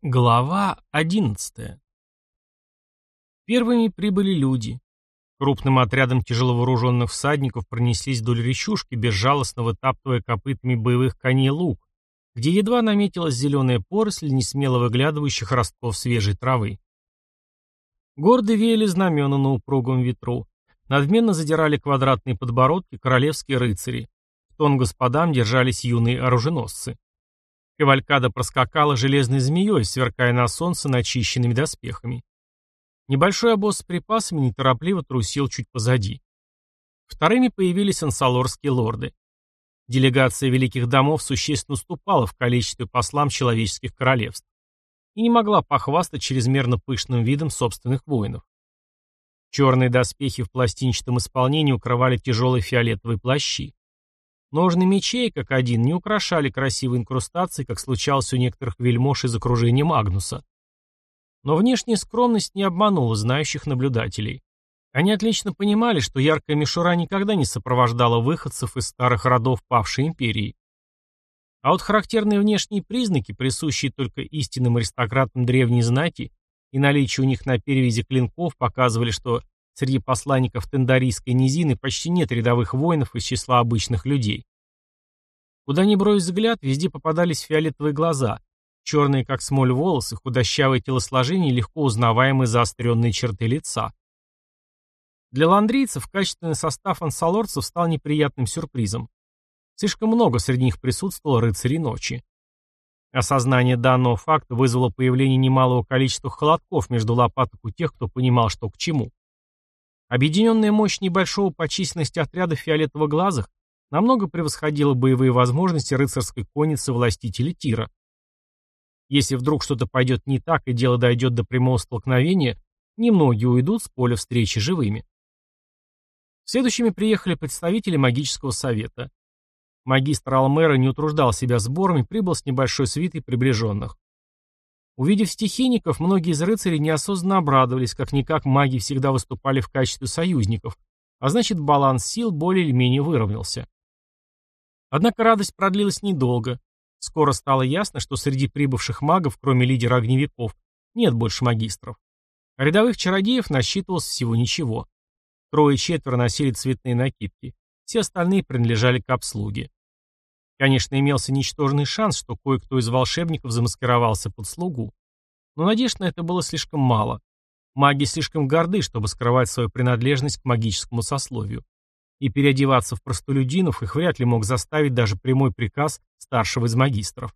Глава одиннадцатая. Первыми прибыли люди. Крупным отрядом тяжеловооруженных всадников пронеслись вдоль речушки, безжалостно вытаптывая копытами боевых коней луг, где едва наметилась зеленая поросль несмело выглядывающих ростков свежей травы. Гордо веяли знамена на упругом ветру. Надменно задирали квадратные подбородки королевские рыцари. В тон господам держались юные оруженосцы. Кавалькада проскакала железной змеей, сверкая на солнце начищенными доспехами. Небольшой обоз с припасами неторопливо трусил чуть позади. Вторыми появились ансалорские лорды. Делегация великих домов существенно уступала в количестве послам человеческих королевств и не могла похвастать чрезмерно пышным видом собственных воинов. Черные доспехи в пластинчатом исполнении укрывали тяжелые фиолетовые плащи. Ножны мечей, как один, не украшали красивой инкрустацией, как случалось у некоторых вельмож из окружения Магнуса. Но внешняя скромность не обманула знающих наблюдателей. Они отлично понимали, что яркая мишура никогда не сопровождала выходцев из старых родов павшей империи. А вот характерные внешние признаки, присущие только истинным аристократам древней знати, и наличие у них на перевязи клинков показывали, что Среди посланников Тендарийской низины почти нет рядовых воинов из числа обычных людей. Куда ни брось взгляд, везде попадались фиолетовые глаза, черные как смоль волосы, худощавое телосложение и легко узнаваемые заостренные черты лица. Для ландрийцев качественный состав ансалорцев стал неприятным сюрпризом. Слишком много среди них присутствовало рыцарей ночи. Осознание данного факта вызвало появление немалого количества холодков между лопаток у тех, кто понимал, что к чему. Объединенная мощь небольшого по численности отряда фиолетово-глазых намного превосходила боевые возможности рыцарской конницы властителя Тира. Если вдруг что-то пойдет не так и дело дойдет до прямого столкновения, немногие уйдут с поля встречи живыми. Следующими приехали представители магического совета. Магистр Алмера не утруждал себя сборами, прибыл с небольшой свитой приближенных. Увидев стихийников, многие из рыцарей неосознанно обрадовались, как-никак маги всегда выступали в качестве союзников, а значит баланс сил более или менее выровнялся. Однако радость продлилась недолго. Скоро стало ясно, что среди прибывших магов, кроме лидера огневиков, нет больше магистров. А рядовых чародеев насчитывалось всего ничего. Трое-четверо носили цветные накидки. Все остальные принадлежали к обслуге. Конечно, имелся ничтожный шанс, что кое-кто из волшебников замаскировался под слугу. Но надежд на это было слишком мало. Маги слишком горды, чтобы скрывать свою принадлежность к магическому сословию. И переодеваться в простолюдинов их вряд ли мог заставить даже прямой приказ старшего из магистров.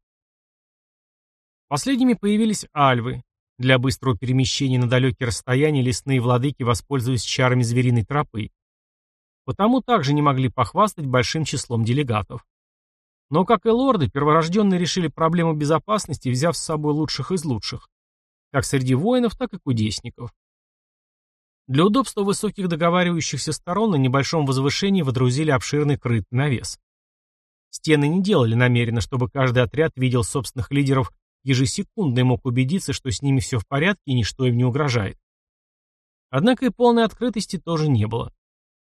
Последними появились альвы. Для быстрого перемещения на далекие расстояния лесные владыки воспользовались чарами звериной тропы. Потому также не могли похвастать большим числом делегатов. Но, как и лорды, перворожденные решили проблему безопасности, взяв с собой лучших из лучших. Как среди воинов, так и кудесников. Для удобства высоких договаривающихся сторон на небольшом возвышении водрузили обширный крытый навес. Стены не делали намеренно, чтобы каждый отряд видел собственных лидеров ежесекундно и мог убедиться, что с ними все в порядке и ничто им не угрожает. Однако и полной открытости тоже не было.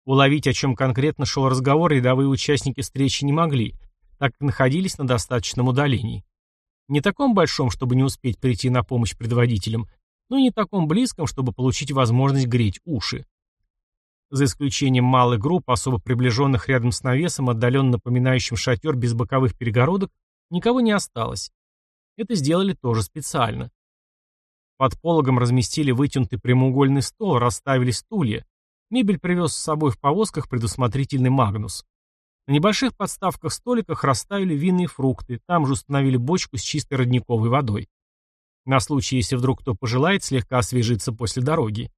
Уловить, о чем конкретно шел разговор, рядовые участники встречи не могли, так как находились на достаточном удалении. Не таком большом, чтобы не успеть прийти на помощь предводителям, но и не таком близком, чтобы получить возможность греть уши. За исключением малых групп, особо приближенных рядом с навесом, отдаленно напоминающим шатер без боковых перегородок, никого не осталось. Это сделали тоже специально. Под пологом разместили вытянутый прямоугольный стол, расставили стулья. Мебель привез с собой в повозках предусмотрительный Магнус. На небольших подставках-столиках расставили винные фрукты, там же установили бочку с чистой родниковой водой. На случай, если вдруг кто пожелает слегка освежиться после дороги.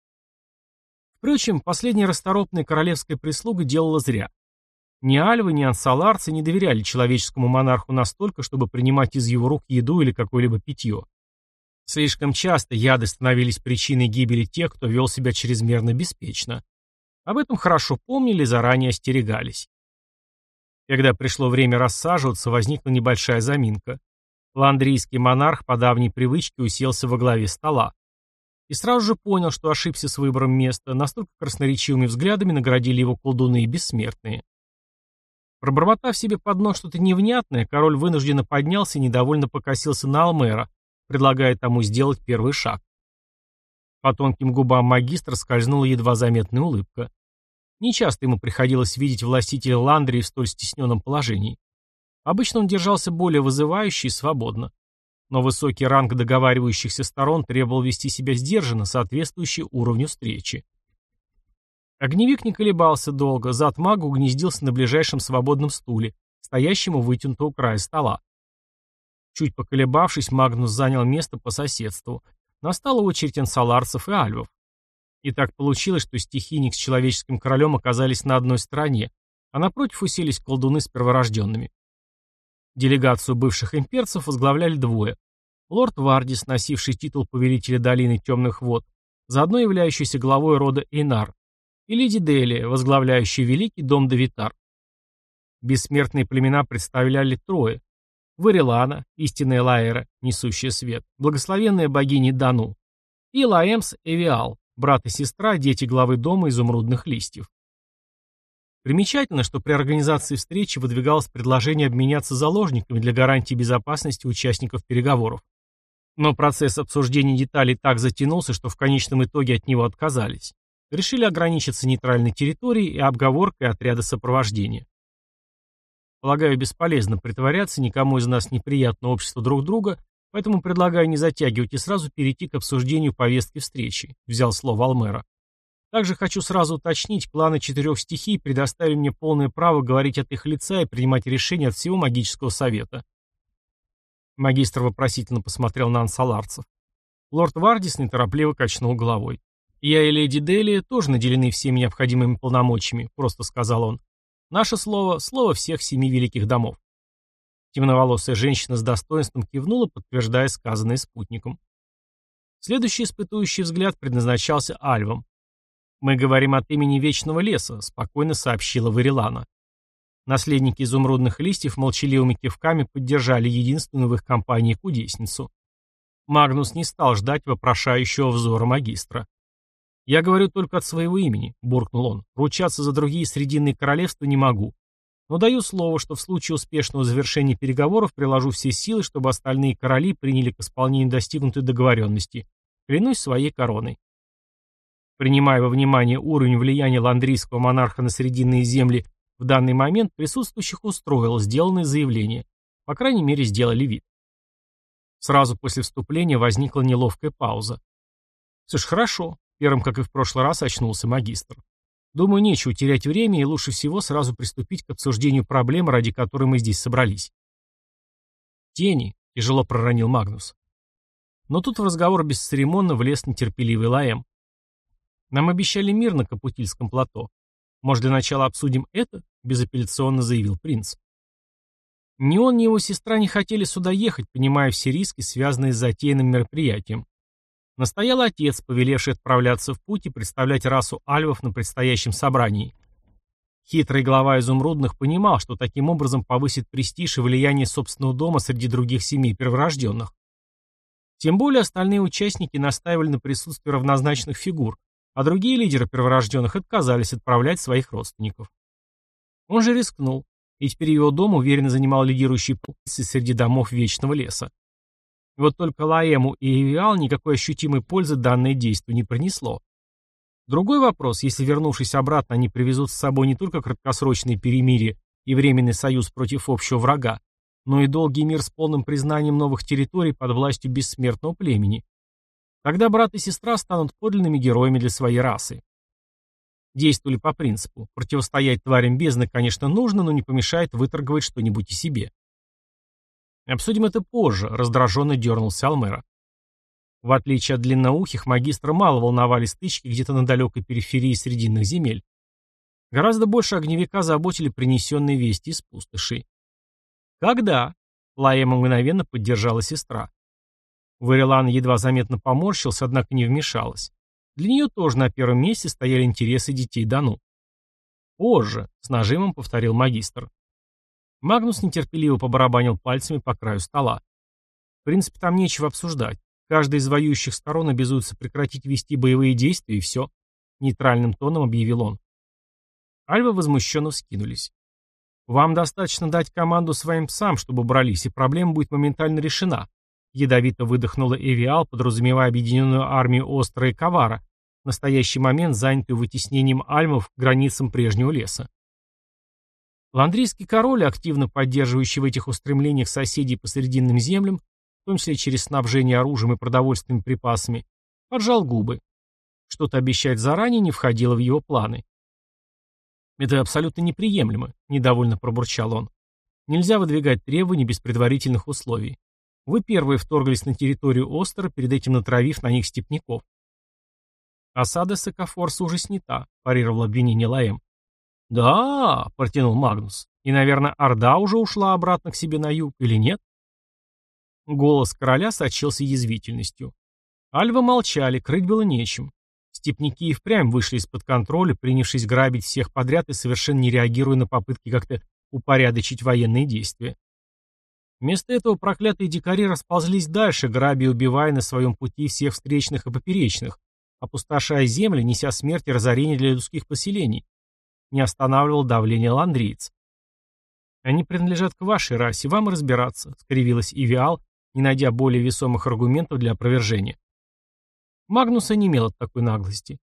Впрочем, последняя расторопная королевская прислуга делала зря. Ни альвы, ни ансаларцы не доверяли человеческому монарху настолько, чтобы принимать из его рук еду или какое-либо питье. Слишком часто яды становились причиной гибели тех, кто вел себя чрезмерно беспечно. Об этом хорошо помнили и заранее остерегались. Когда пришло время рассаживаться, возникла небольшая заминка. Ландрийский монарх по давней привычке уселся во главе стола. И сразу же понял, что ошибся с выбором места, настолько красноречивыми взглядами наградили его колдуны и бессмертные. Пробормотав себе под нос что-то невнятное, король вынужденно поднялся и недовольно покосился на Алмера, предлагая тому сделать первый шаг. По тонким губам магистра скользнула едва заметная улыбка. Нечасто ему приходилось видеть властителя Ландрии в столь стесненном положении. Обычно он держался более вызывающе и свободно. Но высокий ранг договаривающихся сторон требовал вести себя сдержанно, соответствующий уровню встречи. Огневик не колебался долго, зад мага угнездился на ближайшем свободном стуле, стоящем у вытянутого края стола. Чуть поколебавшись, Магнус занял место по соседству. Настала очередь ансаларцев и альвов. И так получилось, что стихийник с человеческим королем оказались на одной стороне, а напротив уселись колдуны с перворожденными. Делегацию бывших имперцев возглавляли двое. Лорд Вардис, носивший титул повелителя долины темных вод, заодно являющийся главой рода Эйнар, и леди Делия, возглавляющая Великий дом Давитар. Бессмертные племена представляли трое. Варилана, истинная Лаэра, несущая свет, благословенная богиня Дану, и Лаэмс Эвиал, брат и сестра, дети главы дома изумрудных листьев. Примечательно, что при организации встречи выдвигалось предложение обменяться заложниками для гарантии безопасности участников переговоров. Но процесс обсуждения деталей так затянулся, что в конечном итоге от него отказались решили ограничиться нейтральной территорией и обговоркой отряда сопровождения. Полагаю, бесполезно притворяться, никому из нас неприятно общество друг друга, поэтому предлагаю не затягивать и сразу перейти к обсуждению повестки встречи, взял слово Алмера. Также хочу сразу уточнить, кланы четырех стихий предоставили мне полное право говорить от их лица и принимать решения от всего магического совета. Магистр вопросительно посмотрел на ансаларцев. Лорд Вардис неторопливо качнул головой. «Я и леди Дели тоже наделены всеми необходимыми полномочиями», — просто сказал он. «Наше слово — слово всех семи великих домов». Темноволосая женщина с достоинством кивнула, подтверждая сказанное спутником. Следующий испытующий взгляд предназначался Альвам. «Мы говорим от имени Вечного Леса», — спокойно сообщила Варилана. Наследники изумрудных листьев молчаливыми кивками поддержали единственную в их компании кудесницу. Магнус не стал ждать вопрошающего взора магистра. «Я говорю только от своего имени», — буркнул он. «Ручаться за другие срединные королевства не могу. Но даю слово, что в случае успешного завершения переговоров приложу все силы, чтобы остальные короли приняли к исполнению достигнутой договоренности. Клянусь своей короной». Принимая во внимание уровень влияния ландрийского монарха на срединные земли, в данный момент присутствующих устроило сделанное заявление. По крайней мере, сделали вид. Сразу после вступления возникла неловкая пауза. Все ж хорошо. Первым, как и в прошлый раз, очнулся магистр. Думаю, нечего терять время и лучше всего сразу приступить к обсуждению проблемы, ради которой мы здесь собрались. Тени, тяжело проронил Магнус. Но тут в разговор бесцеремонно влез нетерпеливый Лаэм. Нам обещали мир на Капутильском плато. Может, для начала обсудим это? Безапелляционно заявил принц. Ни он, ни его сестра не хотели сюда ехать, понимая все риски, связанные с затеянным мероприятием. Настоял отец, повелевший отправляться в путь и представлять расу альвов на предстоящем собрании. Хитрый глава изумрудных понимал, что таким образом повысит престиж и влияние собственного дома среди других семей перворожденных. Тем более остальные участники настаивали на присутствии равнозначных фигур, а другие лидеры перворожденных отказались отправлять своих родственников. Он же рискнул, и теперь его дом уверенно занимал лидирующие позиции среди домов Вечного Леса. Вот только Лаэму и Эвиал никакой ощутимой пользы данное действие не принесло. Другой вопрос, если вернувшись обратно, они привезут с собой не только краткосрочные перемирие и временный союз против общего врага, но и долгий мир с полным признанием новых территорий под властью бессмертного племени. Тогда брат и сестра станут подлинными героями для своей расы. Действовали по принципу. Противостоять тварям бездны, конечно, нужно, но не помешает выторговать что-нибудь и себе. Обсудим это позже, раздраженно дернулся Алмера. В отличие от длинноухих, магистра мало волновали стычки где-то на далекой периферии срединных земель. Гораздо больше огневика заботили принесенные вести из пустоши. «Когда?» — Лаэма мгновенно поддержала сестра. Варилан едва заметно поморщился, однако не вмешалась. Для нее тоже на первом месте стояли интересы детей Дану. «Позже», — с нажимом повторил магистр. Магнус нетерпеливо побарабанил пальцами по краю стола. В принципе, там нечего обсуждать. Каждая из воюющих сторон обязуется прекратить вести боевые действия, и все. Нейтральным тоном объявил он. Альвы возмущенно вскинулись. Вам достаточно дать команду своим псам, чтобы брались, и проблема будет моментально решена. Ядовито выдохнула Эвиал, подразумевая объединенную армию Остра и Ковара, в настоящий момент занятую вытеснением альмов к границам прежнего леса. Ландрийский король, активно поддерживающий в этих устремлениях соседей по Срединным землям, в том числе через снабжение оружием и продовольственными припасами, поджал губы. Что-то обещать заранее не входило в его планы. «Это абсолютно неприемлемо», — недовольно пробурчал он. «Нельзя выдвигать требования без предварительных условий. Вы первые вторглись на территорию Остера, перед этим натравив на них степняков. Осада Сакафорса уже снята, парировал обвинение Лаэм. Да, протянул Магнус. И, наверное, Орда уже ушла обратно к себе на юг, или нет? Голос короля сочился язвительностью. Альвы молчали, крыть было нечем. Степники и впрямь вышли из-под контроля, принявшись грабить всех подряд и совершенно не реагируя на попытки как-то упорядочить военные действия. Вместо этого проклятые дикари расползлись дальше, грабя и убивая на своем пути всех встречных и поперечных, опустошая земли, неся смерть и разорение для людских поселений. Не останавливал давление ландриец. «Они принадлежат к вашей расе, вам разбираться», — скривилась Ивиал, не найдя более весомых аргументов для опровержения. Магнуса не имел от такой наглости.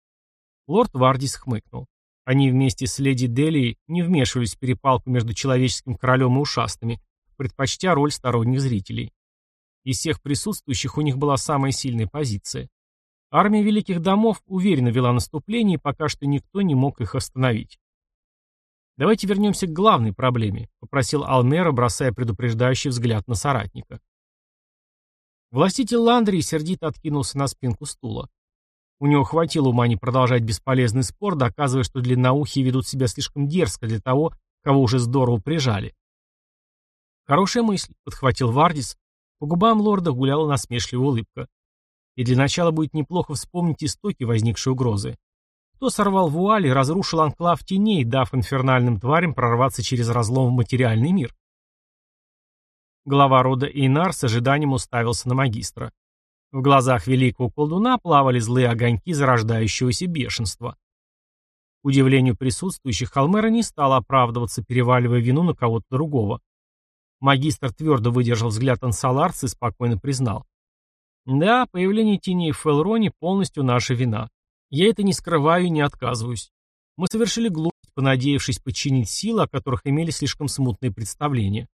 Лорд Вардис хмыкнул. Они вместе с леди Делией не вмешивались в перепалку между человеческим королем и ушастыми, предпочтя роль сторонних зрителей. Из всех присутствующих у них была самая сильная позиция. Армия Великих Домов уверенно вела наступление, и пока что никто не мог их остановить. «Давайте вернемся к главной проблеме», — попросил Алмера, бросая предупреждающий взгляд на соратника. Властитель Ландрии сердито откинулся на спинку стула. У него хватило ума не продолжать бесполезный спор, доказывая, что длинноухие ведут себя слишком дерзко для того, кого уже здорово прижали. «Хорошая мысль», — подхватил Вардис. По губам лорда гуляла насмешливая улыбка. «И для начала будет неплохо вспомнить истоки возникшей угрозы. Кто сорвал вуали и разрушил анклав теней, дав инфернальным тварям прорваться через разлом в материальный мир?» Глава рода Эйнар с ожиданием уставился на магистра. В глазах великого колдуна плавали злые огоньки зарождающегося бешенства. К удивлению присутствующих, Халмера не стал оправдываться, переваливая вину на кого-то другого. Магистр твердо выдержал взгляд Ансаларца и спокойно признал. «Да, появление теней в Фелроне полностью наша вина. Я это не скрываю и не отказываюсь. Мы совершили глупость, понадеявшись подчинить силы, о которых имели слишком смутные представления».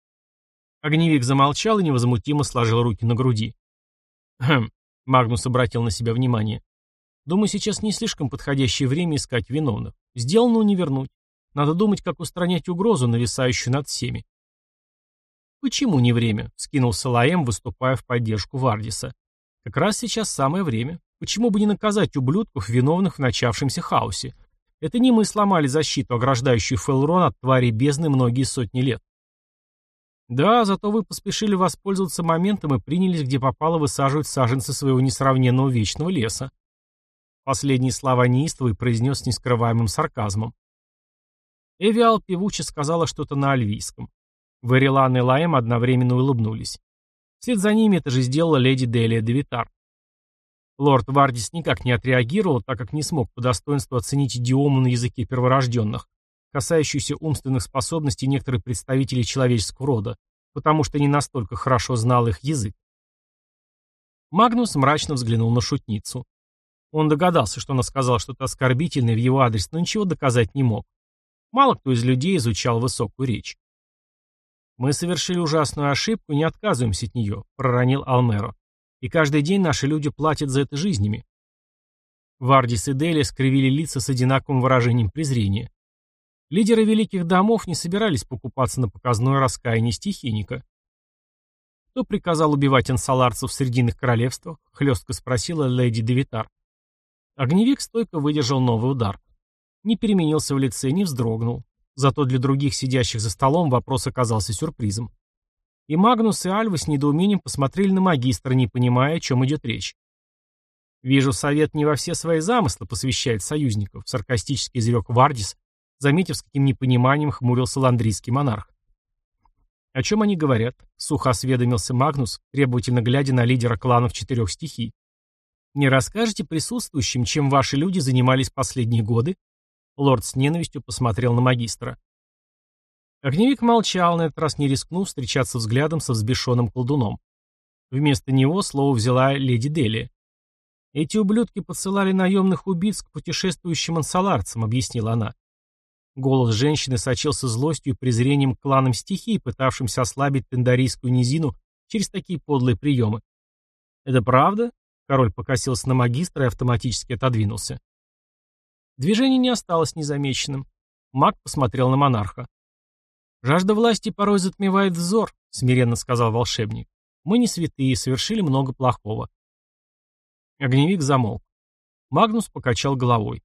Огневик замолчал и невозмутимо сложил руки на груди. «Хм», — Магнус обратил на себя внимание. «Думаю, сейчас не слишком подходящее время искать виновных. Сделано не вернуть. Надо думать, как устранять угрозу, нависающую над всеми. «Почему не время?» — скинулся Лаэм, выступая в поддержку Вардиса. «Как раз сейчас самое время. Почему бы не наказать ублюдков, виновных в начавшемся хаосе? Это не мы сломали защиту, ограждающую Фелрон от тварей бездны многие сотни лет. Да, зато вы поспешили воспользоваться моментом и принялись, где попало, высаживать саженцы своего несравненного вечного леса. Последние слова неистовый произнес с нескрываемым сарказмом. Эвиал певуче сказала что-то на альвийском. Варилан и Лаэм одновременно улыбнулись. Вслед за ними это же сделала леди Делия Девитар. Лорд Вардис никак не отреагировал, так как не смог по достоинству оценить идиому на языке перворожденных, касающуюся умственных способностей некоторых представителей человеческого рода, потому что не настолько хорошо знал их язык. Магнус мрачно взглянул на шутницу. Он догадался, что она сказала что-то оскорбительное в его адрес, но ничего доказать не мог. Мало кто из людей изучал высокую речь. «Мы совершили ужасную ошибку и не отказываемся от нее», — проронил Алмеро. «И каждый день наши люди платят за это жизнями». Вардис и Дели скривили лица с одинаковым выражением презрения. Лидеры великих домов не собирались покупаться на показное раскаяние стихийника. «Кто приказал убивать ансаларцев в Срединных королевствах?» — хлестко спросила леди Девитар. Огневик стойко выдержал новый удар. Не переменился в лице, не вздрогнул. Зато для других сидящих за столом вопрос оказался сюрпризом. И Магнус, и Альва с недоумением посмотрели на магистра, не понимая, о чем идет речь. «Вижу, совет не во все свои замыслы посвящает союзников», — саркастически изрек Вардис, заметив, с каким непониманием хмурился ландрийский монарх. «О чем они говорят?» — сухо осведомился Магнус, требовательно глядя на лидера кланов четырех стихий. «Не расскажете присутствующим, чем ваши люди занимались последние годы?» Лорд с ненавистью посмотрел на магистра. Огневик молчал, на этот раз не рискнув встречаться взглядом со взбешенным колдуном. Вместо него слово взяла леди Дели. «Эти ублюдки посылали наемных убийц к путешествующим ансаларцам», — объяснила она. Голос женщины сочился злостью и презрением к кланам стихий, пытавшимся ослабить тендарийскую низину через такие подлые приемы. «Это правда?» — король покосился на магистра и автоматически отодвинулся. Движение не осталось незамеченным. Маг посмотрел на монарха. «Жажда власти порой затмевает взор», — смиренно сказал волшебник. «Мы не святые, совершили много плохого». Огневик замолк. Магнус покачал головой.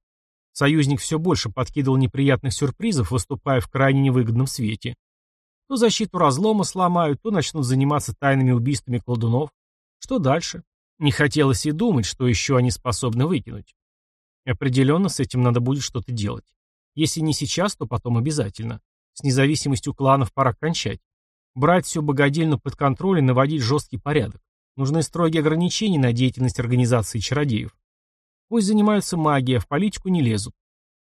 Союзник все больше подкидывал неприятных сюрпризов, выступая в крайне невыгодном свете. То защиту разлома сломают, то начнут заниматься тайными убийствами колдунов. Что дальше? Не хотелось и думать, что еще они способны выкинуть. Определенно с этим надо будет что-то делать. Если не сейчас, то потом обязательно. С независимостью кланов пора кончать. Брать всю богадельну под контроль и наводить жесткий порядок. Нужны строгие ограничения на деятельность организации чародеев. Пусть занимаются магией, а в политику не лезут.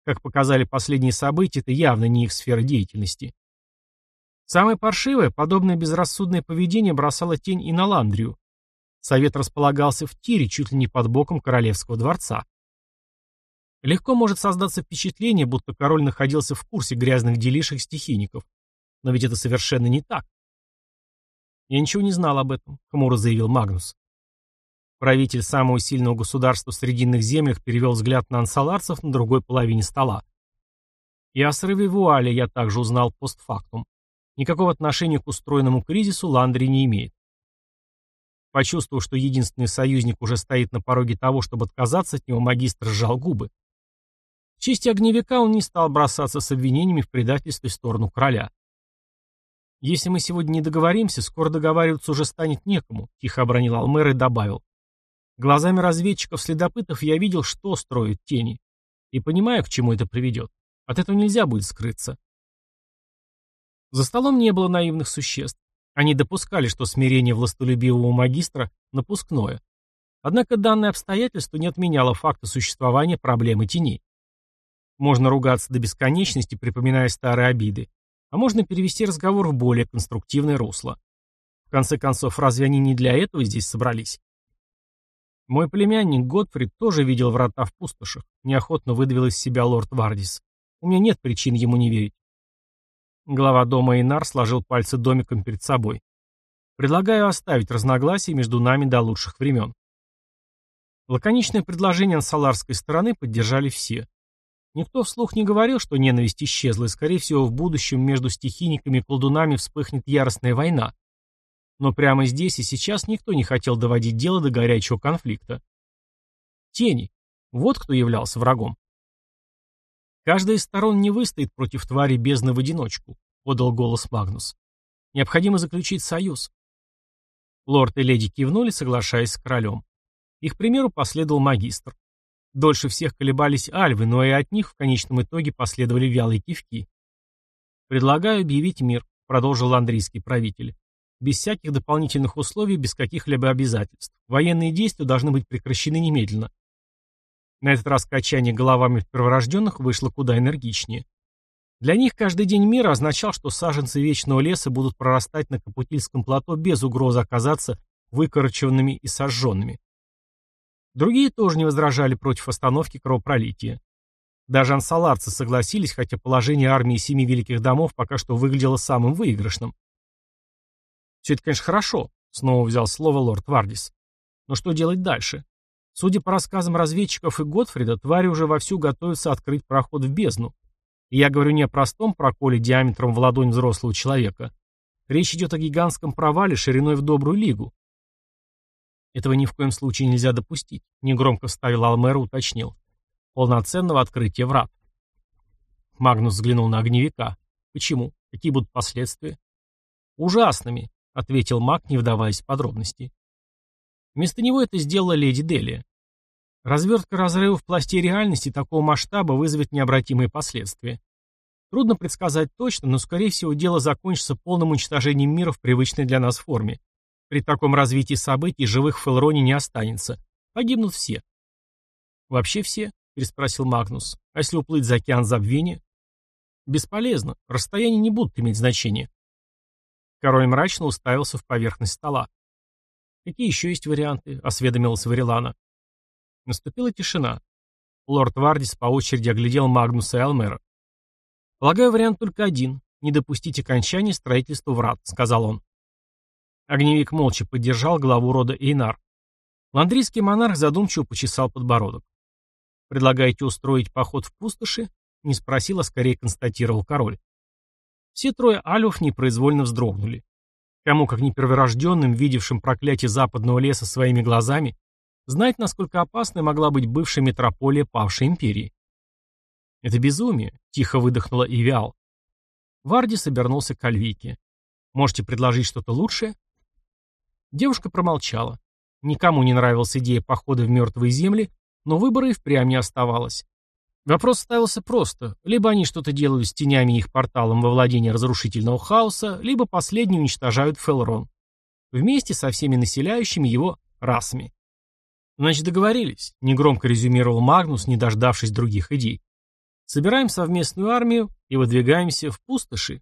Как показали последние события, это явно не их сфера деятельности. Самое паршивое, подобное безрассудное поведение бросало тень и на Ландрию. Совет располагался в тире, чуть ли не под боком королевского дворца. Легко может создаться впечатление, будто король находился в курсе грязных делишек стихийников. Но ведь это совершенно не так. «Я ничего не знал об этом», — хмуро заявил Магнус. Правитель самого сильного государства в Срединных землях перевел взгляд на ансаларцев на другой половине стола. И о срыве вуали я также узнал постфактум. Никакого отношения к устроенному кризису Ландри не имеет. Почувствовав, что единственный союзник уже стоит на пороге того, чтобы отказаться от него, магистр сжал губы. В честь огневика он не стал бросаться с обвинениями в предательстве в сторону короля. «Если мы сегодня не договоримся, скоро договариваться уже станет некому», — тихо обронил Алмер и добавил. «Глазами разведчиков-следопытов я видел, что строят тени, и понимаю, к чему это приведет. От этого нельзя будет скрыться». За столом не было наивных существ. Они допускали, что смирение властолюбивого магистра напускное. Однако данное обстоятельство не отменяло факта существования проблемы теней. Можно ругаться до бесконечности, припоминая старые обиды, а можно перевести разговор в более конструктивное русло. В конце концов, разве они не для этого здесь собрались? Мой племянник Готфрид тоже видел врата в пустошах, неохотно выдавил из себя лорд Вардис. У меня нет причин ему не верить. Глава дома Инар сложил пальцы домиком перед собой. Предлагаю оставить разногласия между нами до лучших времен. Лаконичное предложение ансаларской стороны поддержали все. Никто вслух не говорил, что ненависть исчезла, и, скорее всего, в будущем между стихийниками и колдунами вспыхнет яростная война. Но прямо здесь и сейчас никто не хотел доводить дело до горячего конфликта. Тени. Вот кто являлся врагом. Каждая из сторон не выстоит против твари бездны в одиночку, подал голос Магнус. Необходимо заключить союз. Лорд и леди кивнули, соглашаясь с королем. Их примеру последовал магистр. Дольше всех колебались альвы, но и от них в конечном итоге последовали вялые кивки. «Предлагаю объявить мир», — продолжил андрийский правитель. «Без всяких дополнительных условий, без каких-либо обязательств. Военные действия должны быть прекращены немедленно». На этот раз качание головами перворожденных вышло куда энергичнее. Для них каждый день мира означал, что саженцы вечного леса будут прорастать на Капутильском плато без угрозы оказаться выкорчеванными и сожженными. Другие тоже не возражали против остановки кровопролития. Даже ансаларцы согласились, хотя положение армии семи великих домов пока что выглядело самым выигрышным. «Все это, конечно, хорошо», — снова взял слово лорд Вардис. «Но что делать дальше? Судя по рассказам разведчиков и Готфрида, твари уже вовсю готовятся открыть проход в бездну. И я говорю не о простом проколе диаметром в ладонь взрослого человека. Речь идет о гигантском провале шириной в добрую лигу. Этого ни в коем случае нельзя допустить, негромко вставил Алмер и уточнил. Полноценного открытия врат. Магнус взглянул на огневика. Почему? Какие будут последствия? Ужасными, ответил маг, не вдаваясь в подробности. Вместо него это сделала леди Делия. Развертка разрыва в пласте реальности такого масштаба вызовет необратимые последствия. Трудно предсказать точно, но, скорее всего, дело закончится полным уничтожением мира в привычной для нас форме. При таком развитии событий живых в Фелроне не останется. Погибнут все. Вообще все? Переспросил Магнус. А если уплыть за океан забвения? Бесполезно. Расстояния не будут иметь значения. Король мрачно уставился в поверхность стола. «Какие еще есть варианты?» — осведомилась Варилана. Наступила тишина. Лорд Вардис по очереди оглядел Магнуса и Алмера. «Полагаю, вариант только один — не допустить окончания строительства врат», — сказал он. Огневик молча поддержал главу рода Эйнар. Ландрийский монарх задумчиво почесал подбородок. «Предлагаете устроить поход в пустоши?» — не спросил, а скорее констатировал король. Все трое альвов непроизвольно вздрогнули. Кому, как неперворожденным, видевшим проклятие западного леса своими глазами, знать, насколько опасной могла быть бывшая метрополия павшей империи. «Это безумие», — тихо выдохнула Ивиал. Варди собернулся к Альвике. «Можете предложить что-то лучшее?» Девушка промолчала. Никому не нравилась идея похода в мертвые земли, но выбора и впрямь не оставалось. Вопрос ставился просто. Либо они что-то делают с тенями и их порталом во владение разрушительного хаоса, либо последние уничтожают Фелрон. Вместе со всеми населяющими его расами. Значит, договорились, негромко резюмировал Магнус, не дождавшись других идей. Собираем совместную армию и выдвигаемся в пустоши.